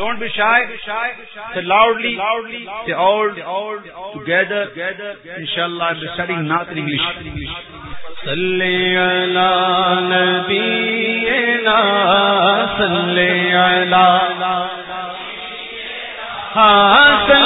Don't be shy. Say loudly, say all together. Inshallah, I'm studying not in English. صلی علی نبینا صلی علی ہاں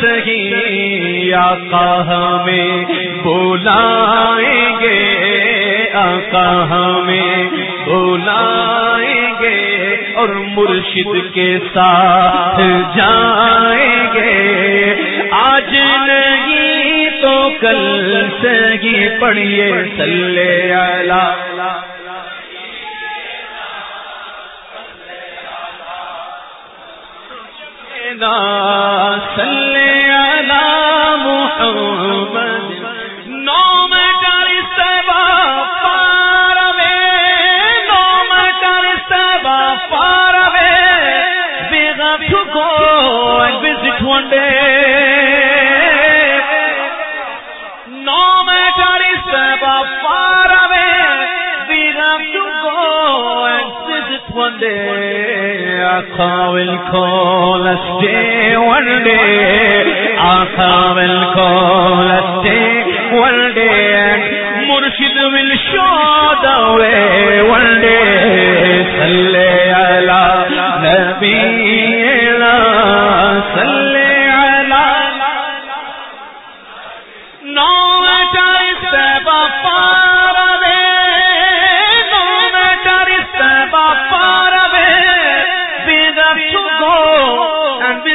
سہی آقا ہمیں بلائیں گے، آقا ہمیں بلائیں گے اور مرشد کے ساتھ جائیں گے۔ آج نہیں تو کل سہی پڑھیے سلے سلے آخا ول کھول اسٹے ون ڈے آخا ول کھول اسٹے ون ڈے مرشد ول شو دا way one day slay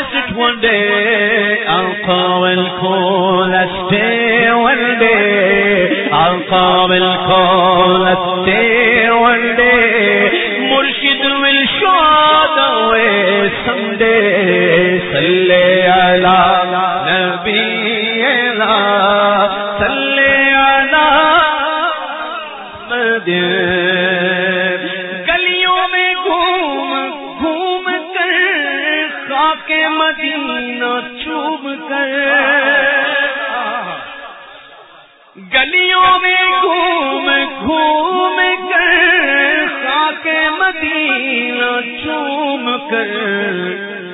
go and visit one day آنکھا ول کھول اسٹے ون ڈے آنکھا ول کھول اسٹے ون ڈے مرشد ول شو وے سنڈے سلے علی نبی سلے علی مدین خاک مدینہ چوب کر۔ گلیوں میں گھوم گھوم کر، خاک مدینہ چوم کر۔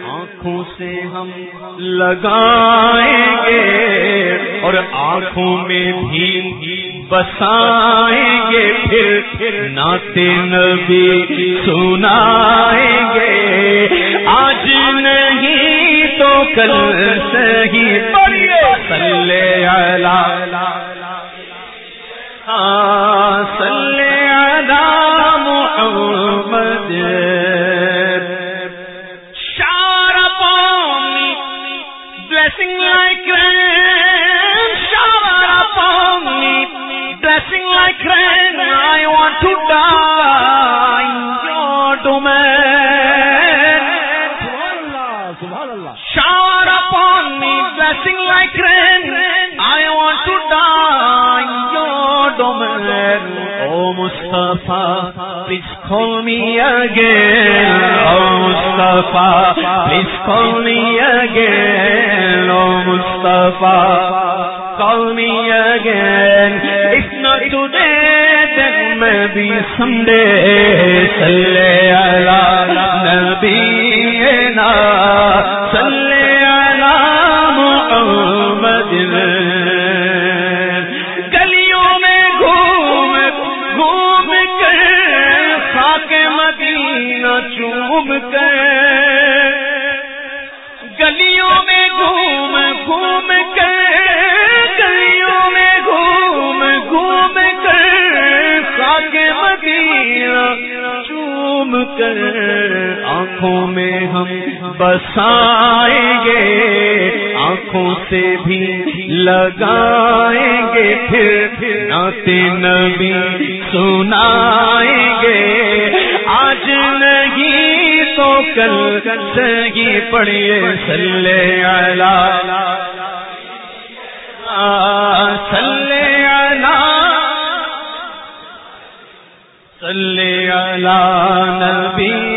آنکھوں سے ہم لگائیں گے اور آنکھوں میں بھی بسائیں گے۔ پھر پھر ناتے نبی سنائیں گے۔ کل صحیح پڑھیے۔ سلے ہاں سلے علی محمد۔ Shower upon me, blessing like rain. I want to die in your domain. Oh Mustafa, please call me again. Oh Mustafa, please call me again. Oh Mustafa, call me again. If not today, then maybe someday. Salle ala nabiyina, چوم کر گلیوں میں گھوم گھوم کر گلیوں میں گھوم گھوم کر خاک مدینہ چوم کر آنکھوں میں ہم بسائیں گے، آنکھوں سے بھی لگائیں گے۔ پھر ناتے نبی سنائیں گے۔ کل سہی پڑھیے سلے علی سلے علی سلے آلہ نبی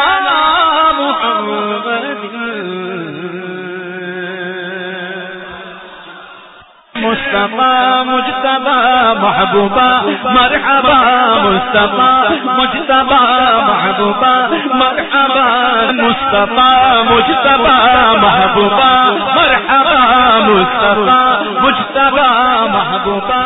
مصطفیٰ مجتبہ محبوبہ، مرحبا، مصطفیٰ مجتبہ محبوبہ، مرحبا، مصطفیٰ مجتبہ محبوبہ، مرحبا، مصطفیٰ مجتبہ محبوبہ